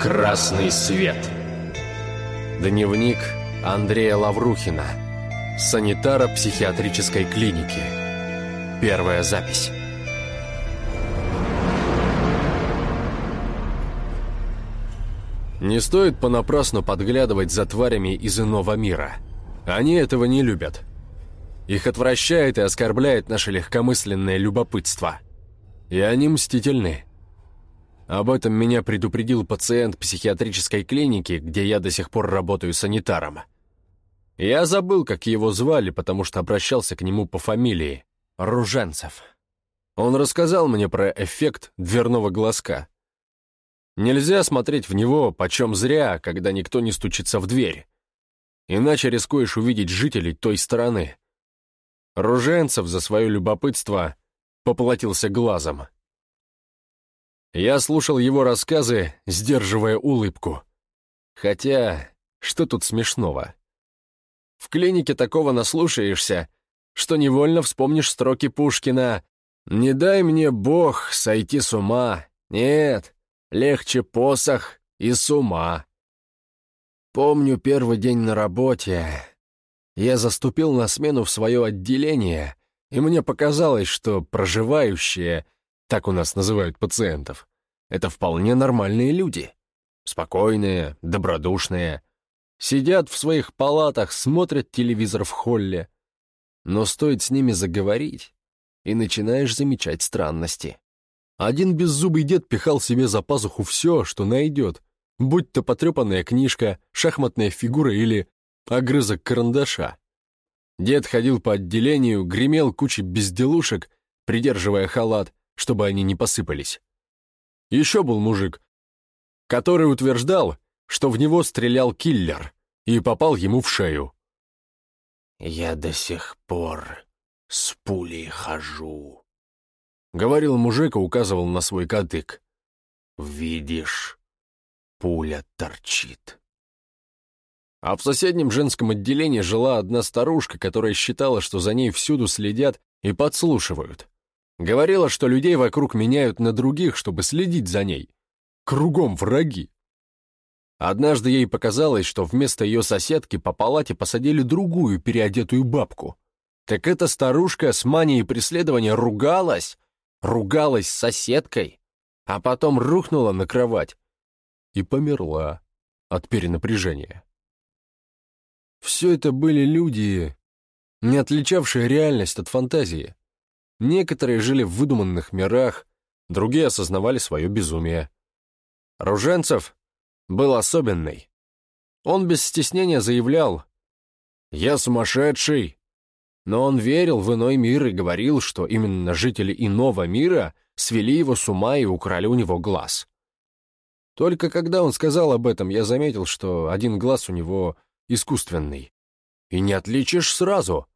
Красный свет. Дневник Андрея Лаврухина. Санитара психиатрической клиники. Первая запись. Не стоит понапрасну подглядывать за тварями из иного мира. Они этого не любят. Их отвращает и оскорбляет наше легкомысленное любопытство. И они мстительны. Об этом меня предупредил пациент психиатрической клиники, где я до сих пор работаю санитаром. Я забыл, как его звали, потому что обращался к нему по фамилии – Руженцев. Он рассказал мне про эффект дверного глазка. Нельзя смотреть в него почем зря, когда никто не стучится в дверь. Иначе рискуешь увидеть жителей той стороны. Руженцев за свое любопытство поплатился глазом. Я слушал его рассказы, сдерживая улыбку. Хотя, что тут смешного? В клинике такого наслушаешься, что невольно вспомнишь строки Пушкина «Не дай мне Бог сойти с ума, нет, легче посох и с ума». Помню первый день на работе. Я заступил на смену в свое отделение, и мне показалось, что проживающие — так у нас называют пациентов, это вполне нормальные люди. Спокойные, добродушные. Сидят в своих палатах, смотрят телевизор в холле. Но стоит с ними заговорить, и начинаешь замечать странности. Один беззубый дед пихал себе за пазуху все, что найдет, будь то потрепанная книжка, шахматная фигура или огрызок карандаша. Дед ходил по отделению, гремел кучей безделушек, придерживая халат, чтобы они не посыпались. Еще был мужик, который утверждал, что в него стрелял киллер и попал ему в шею. «Я до сих пор с пулей хожу», — говорил мужик и указывал на свой кадык. «Видишь, пуля торчит». А в соседнем женском отделении жила одна старушка, которая считала, что за ней всюду следят и подслушивают. Говорила, что людей вокруг меняют на других, чтобы следить за ней. Кругом враги. Однажды ей показалось, что вместо ее соседки по палате посадили другую переодетую бабку. Так эта старушка с манией преследования ругалась, ругалась с соседкой, а потом рухнула на кровать и померла от перенапряжения. Все это были люди, не отличавшие реальность от фантазии. Некоторые жили в выдуманных мирах, другие осознавали свое безумие. Руженцев был особенный. Он без стеснения заявлял «Я сумасшедший!» Но он верил в иной мир и говорил, что именно жители иного мира свели его с ума и украли у него глаз. Только когда он сказал об этом, я заметил, что один глаз у него искусственный. И не отличишь сразу.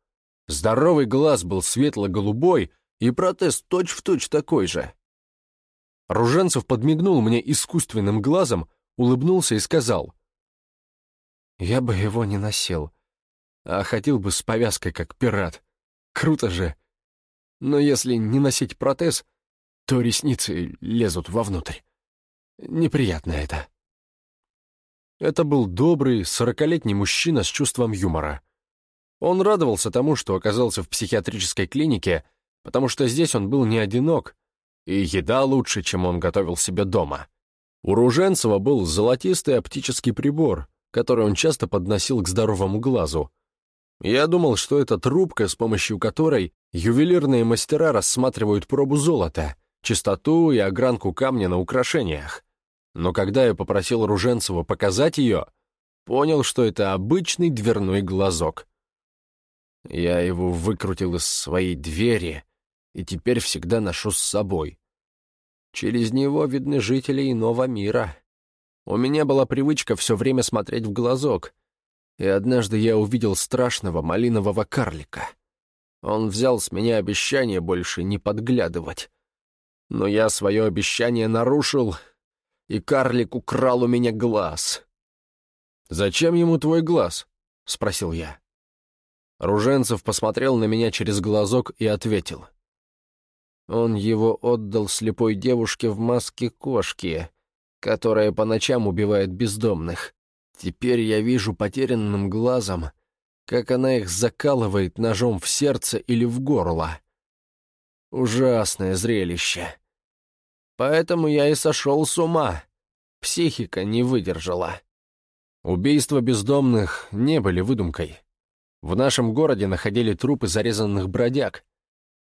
Здоровый глаз был светло-голубой, и протез точь-в-точь точь такой же. Руженцев подмигнул мне искусственным глазом, улыбнулся и сказал. «Я бы его не носил, а ходил бы с повязкой, как пират. Круто же. Но если не носить протез, то ресницы лезут вовнутрь. Неприятно это». Это был добрый, сорокалетний мужчина с чувством юмора. Он радовался тому, что оказался в психиатрической клинике, потому что здесь он был не одинок, и еда лучше, чем он готовил себе дома. У Руженцева был золотистый оптический прибор, который он часто подносил к здоровому глазу. Я думал, что это трубка, с помощью которой ювелирные мастера рассматривают пробу золота, чистоту и огранку камня на украшениях. Но когда я попросил Руженцева показать ее, понял, что это обычный дверной глазок. Я его выкрутил из своей двери и теперь всегда ношу с собой. Через него видны жители иного мира. У меня была привычка все время смотреть в глазок, и однажды я увидел страшного малинового карлика. Он взял с меня обещание больше не подглядывать. Но я свое обещание нарушил, и карлик украл у меня глаз. «Зачем ему твой глаз?» — спросил я. Руженцев посмотрел на меня через глазок и ответил. Он его отдал слепой девушке в маске кошки, которая по ночам убивает бездомных. Теперь я вижу потерянным глазом, как она их закалывает ножом в сердце или в горло. Ужасное зрелище. Поэтому я и сошел с ума. Психика не выдержала. Убийства бездомных не были выдумкой. В нашем городе находили трупы зарезанных бродяг.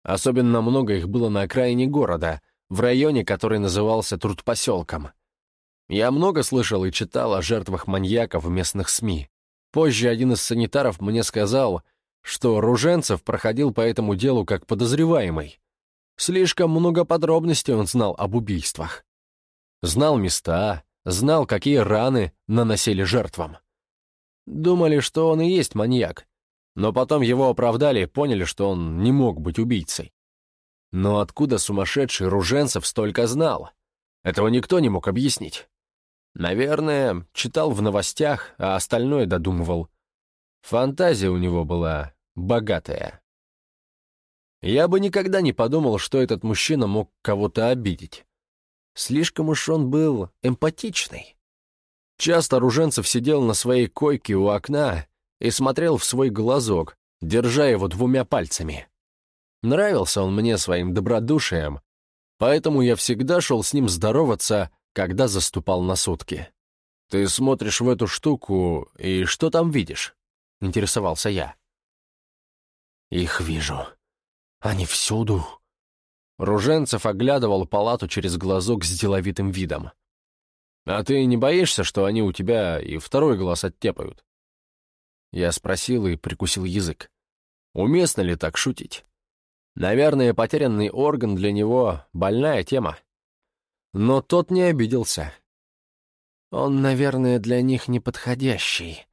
Особенно много их было на окраине города, в районе, который назывался Трудпоселком. Я много слышал и читал о жертвах маньяков в местных СМИ. Позже один из санитаров мне сказал, что Руженцев проходил по этому делу как подозреваемый. Слишком много подробностей он знал об убийствах. Знал места, знал, какие раны наносили жертвам. Думали, что он и есть маньяк, но потом его оправдали и поняли, что он не мог быть убийцей. Но откуда сумасшедший Руженцев столько знал? Этого никто не мог объяснить. Наверное, читал в новостях, а остальное додумывал. Фантазия у него была богатая. Я бы никогда не подумал, что этот мужчина мог кого-то обидеть. Слишком уж он был эмпатичный. Часто Руженцев сидел на своей койке у окна и смотрел в свой глазок, держа его двумя пальцами. Нравился он мне своим добродушием, поэтому я всегда шел с ним здороваться, когда заступал на сутки. «Ты смотришь в эту штуку, и что там видишь?» — интересовался я. «Их вижу. Они всюду», Руженцев оглядывал палату через глазок с деловитым видом. «А ты не боишься, что они у тебя и второй глаз оттепают?» Я спросил и прикусил язык. Уместно ли так шутить? Наверное, потерянный орган для него — больная тема. Но тот не обиделся. Он, наверное, для них неподходящий.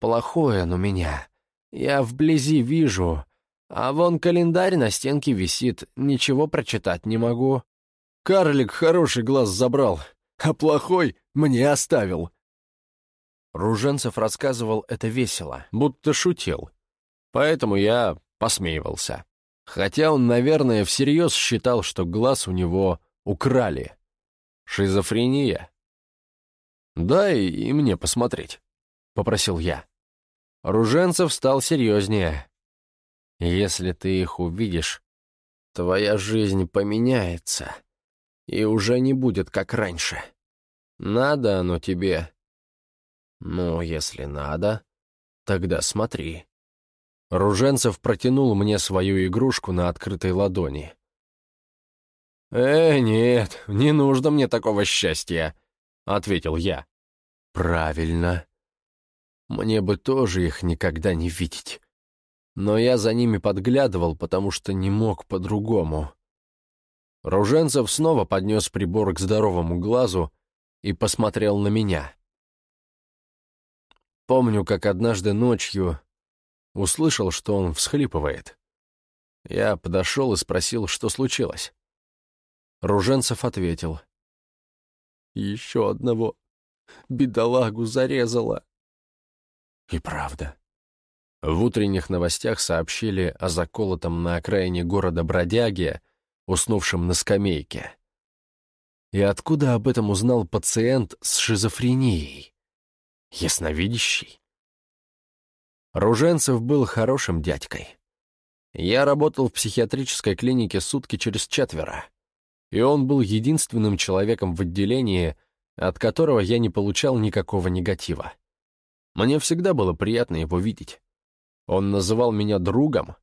Плохой он у меня. Я вблизи вижу, а вон календарь на стенке висит, ничего прочитать не могу. Карлик хороший глаз забрал, а плохой мне оставил. Руженцев рассказывал это весело, будто шутил. Поэтому я посмеивался. Хотя он, наверное, всерьез считал, что глаз у него украли. Шизофрения. «Дай и мне посмотреть», — попросил я. Руженцев стал серьезнее. Если ты их увидишь, твоя жизнь поменяется и уже не будет как раньше. Надо оно тебе. Ну, если надо, тогда смотри. Руженцев протянул мне свою игрушку на открытой ладони. «Э, нет, не нужно мне такого счастья», — ответил я. «Правильно. Мне бы тоже их никогда не видеть но я за ними подглядывал, потому что не мог по-другому. Руженцев снова поднес прибор к здоровому глазу и посмотрел на меня. Помню, как однажды ночью услышал, что он всхлипывает. Я подошел и спросил, что случилось. Руженцев ответил. «Еще одного бедолагу зарезала». И правда. В утренних новостях сообщили о заколотом на окраине города бродяге, уснувшем на скамейке. И откуда об этом узнал пациент с шизофренией? Ясновидящий? Руженцев был хорошим дядькой. Я работал в психиатрической клинике сутки через четверо, и он был единственным человеком в отделении, от которого я не получал никакого негатива. Мне всегда было приятно его видеть. Он называл меня другом,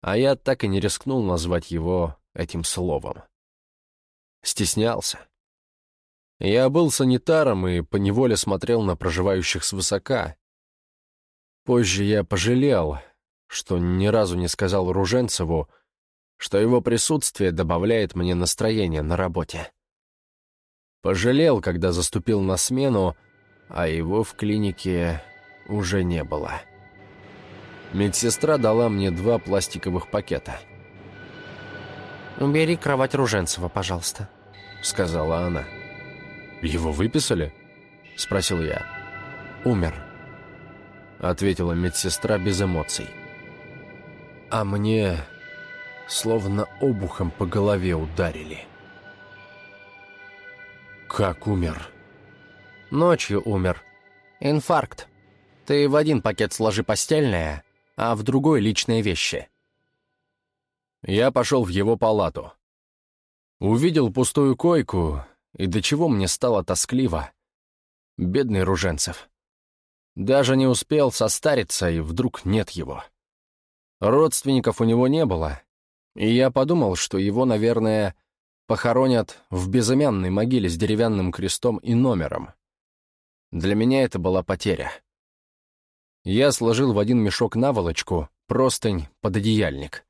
а я так и не рискнул назвать его этим словом. Стеснялся. Я был санитаром и поневоле смотрел на проживающих свысока. Позже я пожалел, что ни разу не сказал Руженцеву, что его присутствие добавляет мне настроение на работе. Пожалел, когда заступил на смену, а его в клинике уже не было. Медсестра дала мне два пластиковых пакета. «Убери кровать Руженцева, пожалуйста», — сказала она. «Его выписали?» — спросил я. «Умер», — ответила медсестра без эмоций. А мне словно обухом по голове ударили. «Как умер?» Ночью умер. Инфаркт. Ты в один пакет сложи постельное, а в другой личные вещи. Я пошел в его палату. Увидел пустую койку, и до чего мне стало тоскливо. Бедный Руженцев. Даже не успел состариться, и вдруг нет его. Родственников у него не было, и я подумал, что его, наверное, похоронят в безымянной могиле с деревянным крестом и номером. Для меня это была потеря. Я сложил в один мешок наволочку, простынь, пододеяльник.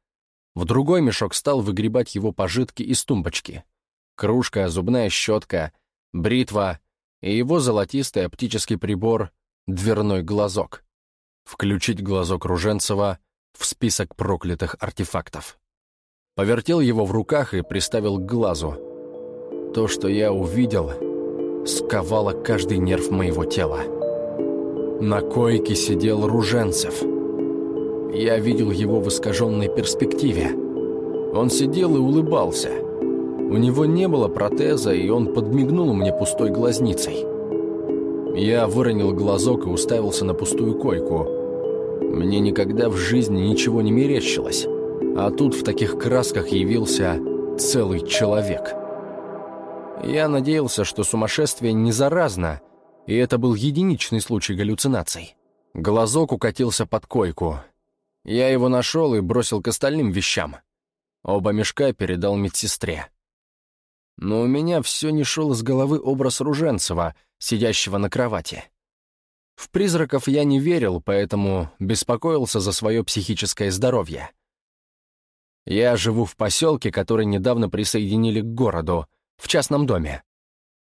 В другой мешок стал выгребать его пожитки из тумбочки. Кружка, зубная щетка, бритва и его золотистый оптический прибор «Дверной глазок». Включить глазок Руженцева в список проклятых артефактов. Повертел его в руках и приставил к глазу. То, что я увидел, сковало каждый нерв моего тела. На койке сидел Руженцев. Я видел его в искаженной перспективе. Он сидел и улыбался. У него не было протеза, и он подмигнул мне пустой глазницей. Я выронил глазок и уставился на пустую койку. Мне никогда в жизни ничего не мерещилось. А тут в таких красках явился целый человек. Я надеялся, что сумасшествие не заразно, и это был единичный случай галлюцинаций. Глазок укатился под койку. Я его нашел и бросил к остальным вещам. Оба мешка передал медсестре. Но у меня все не шел из головы образ Руженцева, сидящего на кровати. В призраков я не верил, поэтому беспокоился за свое психическое здоровье. Я живу в поселке, который недавно присоединили к городу, в частном доме.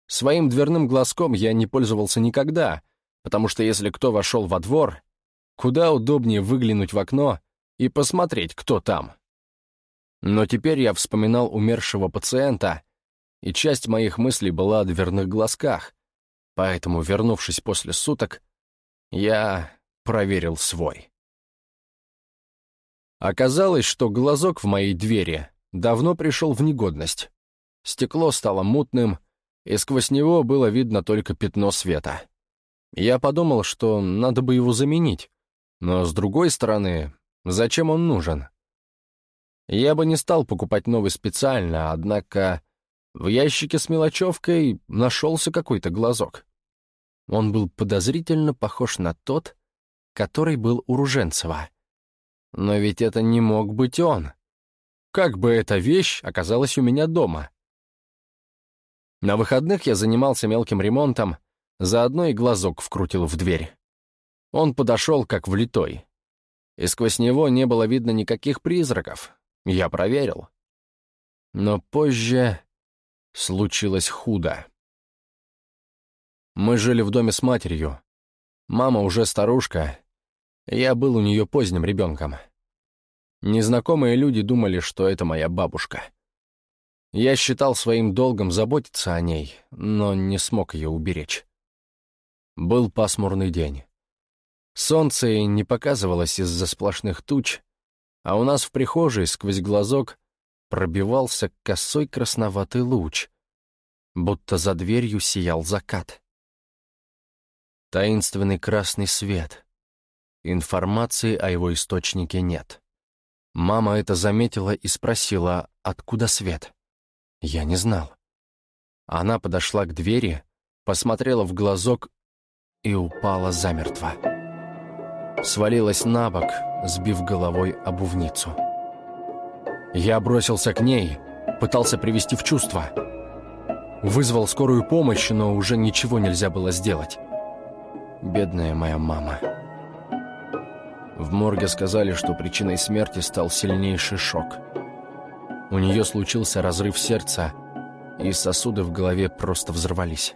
Своим дверным глазком я не пользовался никогда, потому что если кто вошел во двор, куда удобнее выглянуть в окно и посмотреть, кто там. Но теперь я вспоминал умершего пациента, и часть моих мыслей была о дверных глазках, поэтому, вернувшись после суток, я проверил свой. Оказалось, что глазок в моей двери давно пришел в негодность. Стекло стало мутным, и сквозь него было видно только пятно света. Я подумал, что надо бы его заменить, но, с другой стороны, зачем он нужен? Я бы не стал покупать новый специально, однако в ящике с мелочевкой нашелся какой-то глазок. Он был подозрительно похож на тот, который был у Руженцева. Но ведь это не мог быть он. Как бы эта вещь оказалась у меня дома? На выходных я занимался мелким ремонтом, заодно и глазок вкрутил в дверь. Он подошел как влитой. И сквозь него не было видно никаких призраков. Я проверил. Но позже случилось худо. Мы жили в доме с матерью. Мама уже старушка. Я был у нее поздним ребенком. Незнакомые люди думали, что это моя бабушка. Я считал своим долгом заботиться о ней, но не смог ее уберечь. Был пасмурный день. Солнце не показывалось из-за сплошных туч, а у нас в прихожей сквозь глазок пробивался косой красноватый луч, будто за дверью сиял закат. Таинственный красный свет. Информации о его источнике нет. Мама это заметила и спросила, откуда свет. Я не знал. Она подошла к двери, посмотрела в глазок и упала замертво. Свалилась на бок, сбив головой обувницу. Я бросился к ней, пытался привести в чувство. Вызвал скорую помощь, но уже ничего нельзя было сделать. Бедная моя мама. В морге сказали, что причиной смерти стал сильнейший шок — у нее случился разрыв сердца, и сосуды в голове просто взорвались.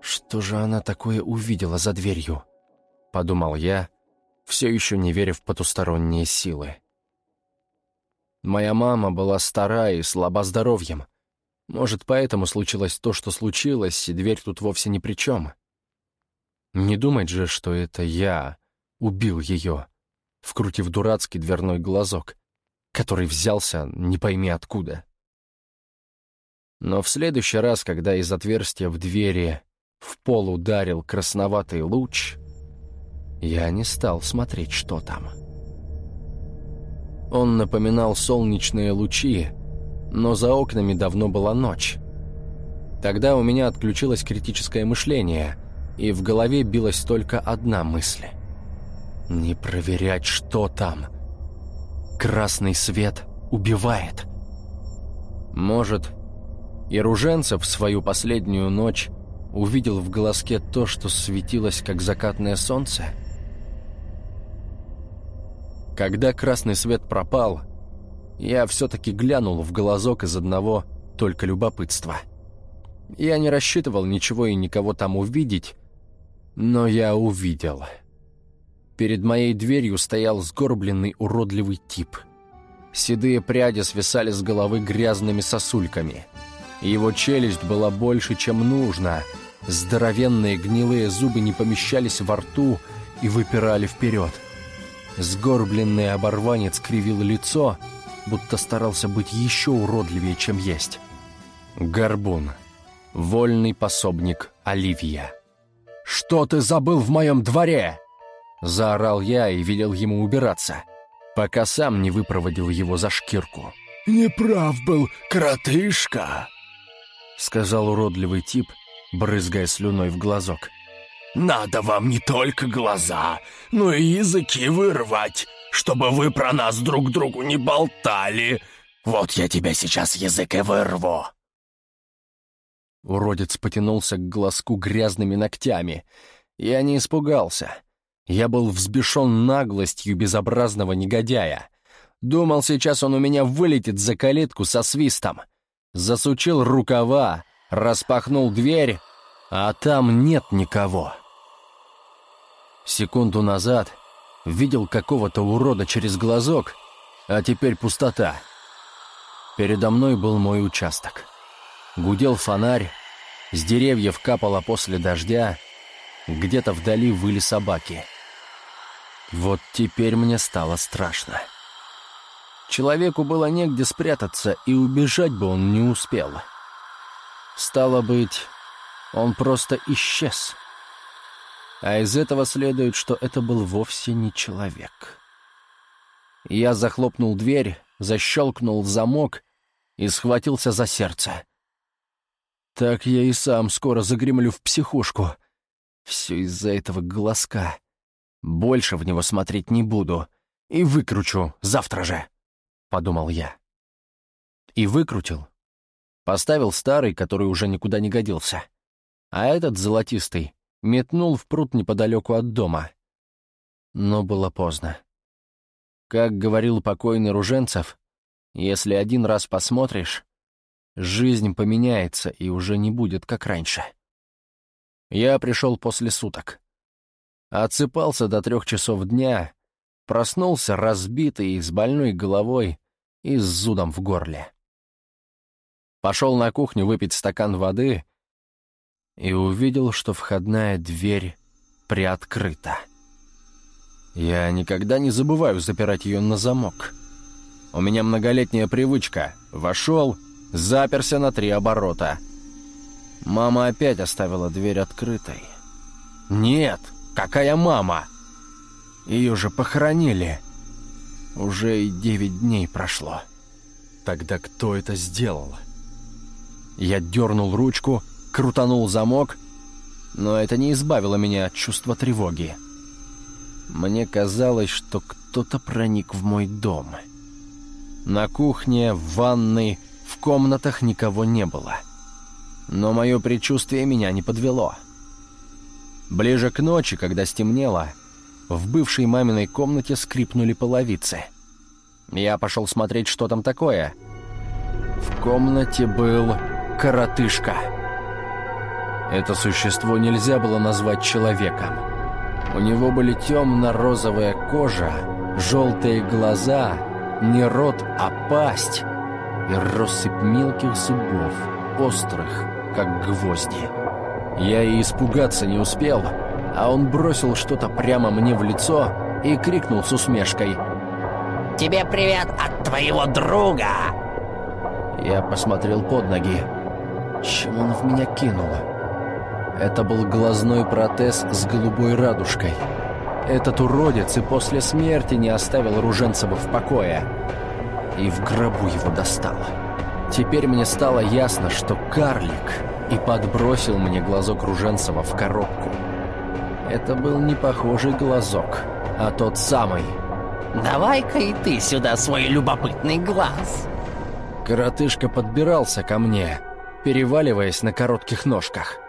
«Что же она такое увидела за дверью?» — подумал я, все еще не веря в потусторонние силы. Моя мама была стара и слаба здоровьем. Может, поэтому случилось то, что случилось, и дверь тут вовсе ни при чем. Не думать же, что это я убил ее, вкрутив дурацкий дверной глазок который взялся не пойми откуда. Но в следующий раз, когда из отверстия в двери в пол ударил красноватый луч, я не стал смотреть, что там. Он напоминал солнечные лучи, но за окнами давно была ночь. Тогда у меня отключилось критическое мышление, и в голове билась только одна мысль. Не проверять, что там. Красный свет убивает. Может, и Руженцев в свою последнюю ночь увидел в глазке то, что светилось, как закатное солнце? Когда красный свет пропал, я все-таки глянул в глазок из одного только любопытства — я не рассчитывал ничего и никого там увидеть, но я увидел. Перед моей дверью стоял сгорбленный уродливый тип. Седые пряди свисали с головы грязными сосульками. Его челюсть была больше, чем нужно. Здоровенные гнилые зубы не помещались во рту и выпирали вперед. Сгорбленный оборванец кривил лицо, будто старался быть еще уродливее, чем есть. Горбун вольный пособник Оливия. «Что ты забыл в моем дворе?» Заорал я и велел ему убираться, пока сам не выпроводил его за шкирку. «Неправ был, кротышка!» Сказал уродливый тип, брызгая слюной в глазок. «Надо вам не только глаза, но и языки вырвать, чтобы вы про нас друг другу не болтали. Вот я тебя сейчас язык и вырву!» Уродец потянулся к глазку грязными ногтями. Я не испугался. Я был взбешен наглостью безобразного негодяя. Думал, сейчас он у меня вылетит за калитку со свистом. Засучил рукава, распахнул дверь, а там нет никого. Секунду назад видел какого-то урода через глазок, а теперь пустота. Передо мной был мой участок. Гудел фонарь, с деревьев капало после дождя, где-то вдали выли собаки. Вот теперь мне стало страшно. Человеку было негде спрятаться, и убежать бы он не успел. Стало быть, он просто исчез. А из этого следует, что это был вовсе не человек. Я захлопнул дверь, защелкнул замок и схватился за сердце. Так я и сам скоро загремлю в психушку. Все из-за этого глазка. Больше в него смотреть не буду. И выкручу завтра же, — подумал я. И выкрутил. Поставил старый, который уже никуда не годился. А этот золотистый метнул в пруд неподалеку от дома. Но было поздно. Как говорил покойный Руженцев, если один раз посмотришь, Жизнь поменяется и уже не будет, как раньше. Я пришел после суток. Отсыпался до трех часов дня, проснулся разбитый, с больной головой и с зудом в горле. Пошел на кухню выпить стакан воды и увидел, что входная дверь приоткрыта. Я никогда не забываю запирать ее на замок. У меня многолетняя привычка. Вошел — заперся на три оборота. Мама опять оставила дверь открытой. «Нет, какая мама? Ее же похоронили. Уже и девять дней прошло. Тогда кто это сделал?» Я дернул ручку, крутанул замок, но это не избавило меня от чувства тревоги. Мне казалось, что кто-то проник в мой дом. На кухне, в ванной, в комнатах никого не было. Но мое предчувствие меня не подвело. Ближе к ночи, когда стемнело, в бывшей маминой комнате скрипнули половицы. Я пошел смотреть, что там такое. В комнате был коротышка. Это существо нельзя было назвать человеком. У него были темно-розовая кожа, желтые глаза, не рот, а пасть, и россыпь мелких зубов, острых, как гвозди. Я и испугаться не успел, а он бросил что-то прямо мне в лицо и крикнул с усмешкой. «Тебе привет от твоего друга!» Я посмотрел под ноги. Чем он в меня кинул? Это был глазной протез с голубой радужкой. Этот уродец и после смерти не оставил Руженцева в покое. И в гробу его достал. Теперь мне стало ясно, что карлик и подбросил мне глазок Руженцева в коробку. Это был не похожий глазок, а тот самый. «Давай-ка и ты сюда свой любопытный глаз!» Коротышка подбирался ко мне, переваливаясь на коротких ножках.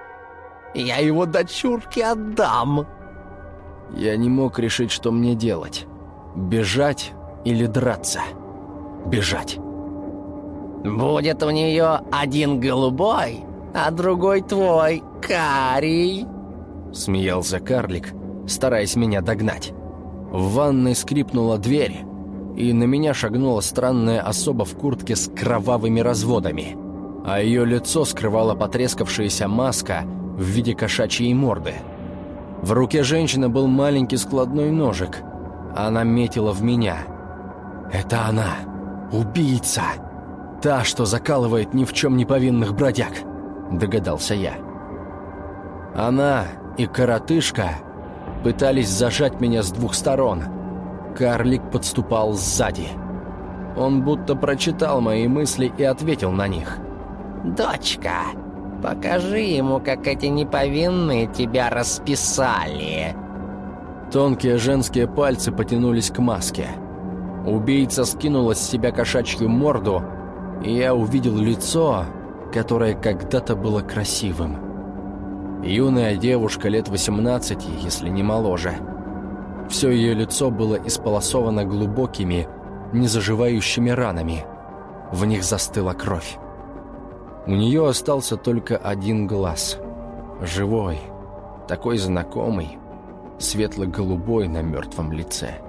«Я его дочурке отдам!» Я не мог решить, что мне делать. Бежать или драться? Бежать. «Будет у нее один голубой, а другой твой, карий!» Смеялся карлик, стараясь меня догнать. В ванной скрипнула дверь, и на меня шагнула странная особа в куртке с кровавыми разводами, а ее лицо скрывала потрескавшаяся маска в виде кошачьей морды. В руке женщины был маленький складной ножик. Она метила в меня. «Это она! Убийца! Та, что закалывает ни в чем не повинных бродяг!» Догадался я. Она и коротышка пытались зажать меня с двух сторон. Карлик подступал сзади. Он будто прочитал мои мысли и ответил на них. «Дочка, покажи ему, как эти неповинные тебя расписали». Тонкие женские пальцы потянулись к маске. Убийца скинула с себя кошачью морду, и я увидел лицо, которое когда-то было красивым. Юная девушка лет 18, если не моложе. Все ее лицо было исполосовано глубокими, незаживающими ранами. В них застыла кровь. У нее остался только один глаз. Живой, такой знакомый, светло-голубой на мертвом лице.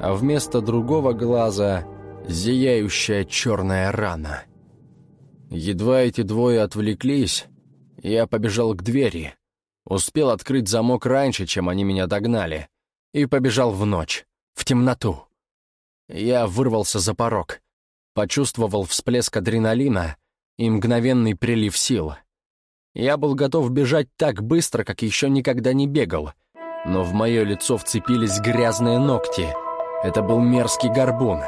А вместо другого глаза зияющая черная рана. Едва эти двое отвлеклись, я побежал к двери, успел открыть замок раньше, чем они меня догнали, и побежал в ночь, в темноту. Я вырвался за порог, почувствовал всплеск адреналина и мгновенный прилив сил. Я был готов бежать так быстро, как еще никогда не бегал, но в мое лицо вцепились грязные ногти. Это был мерзкий горбун.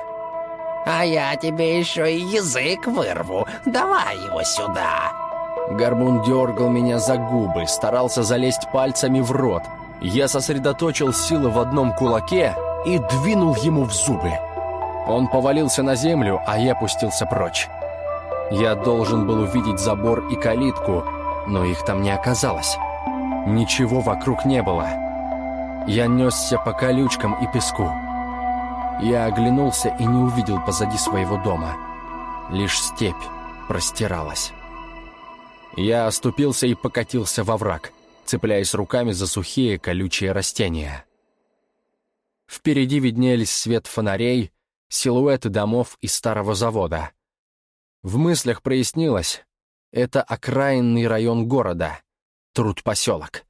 «А я тебе еще и язык вырву. Давай его сюда!» Горбун дергал меня за губы, старался залезть пальцами в рот. Я сосредоточил силы в одном кулаке и двинул ему в зубы. Он повалился на землю, а я пустился прочь. Я должен был увидеть забор и калитку, но их там не оказалось. Ничего вокруг не было. Я несся по колючкам и песку. Я оглянулся и не увидел позади своего дома. Лишь степь простиралась. Я оступился и покатился во враг, цепляясь руками за сухие колючие растения. Впереди виднелись свет фонарей, силуэты домов и старого завода. В мыслях прояснилось, это окраинный район города, труд-поселок.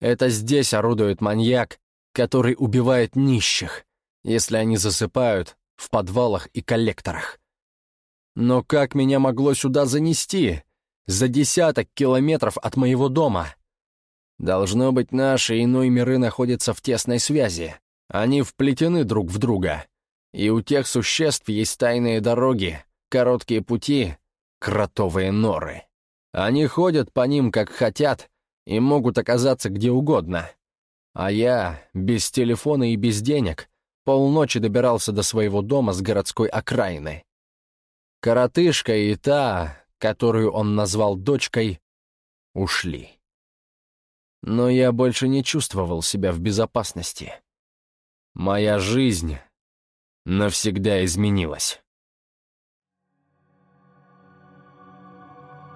Это здесь орудует маньяк, который убивает нищих, если они засыпают в подвалах и коллекторах. Но как меня могло сюда занести? За десяток километров от моего дома. Должно быть, наши иной миры находятся в тесной связи. Они вплетены друг в друга. И у тех существ есть тайные дороги, короткие пути, кротовые норы. Они ходят по ним, как хотят, и могут оказаться где угодно. А я, без телефона и без денег, полночи добирался до своего дома с городской окраины. Коротышка и та, которую он назвал дочкой, ушли. Но я больше не чувствовал себя в безопасности. Моя жизнь навсегда изменилась.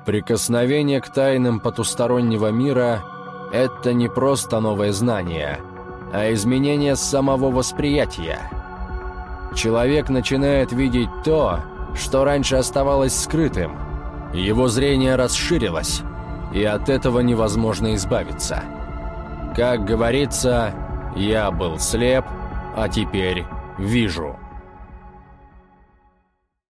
Прикосновение к тайнам потустороннего мира — это не просто новое знание, а изменение самого восприятия. Человек начинает видеть то, что раньше оставалось скрытым. Его зрение расширилось, и от этого невозможно избавиться. Как говорится, я был слеп, а теперь вижу.